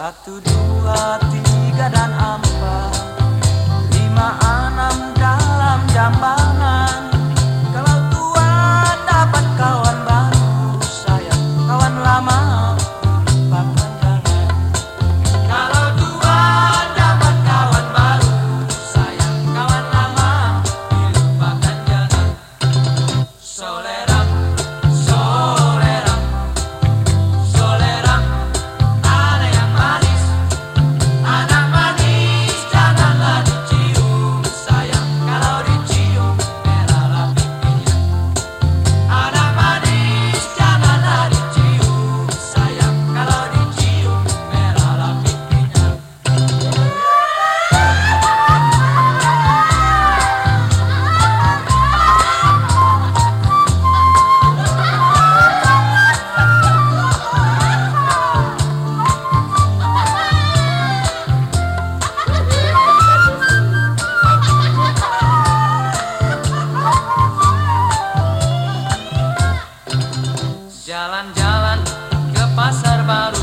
Satu, dua, tiga dan ke pasar baru.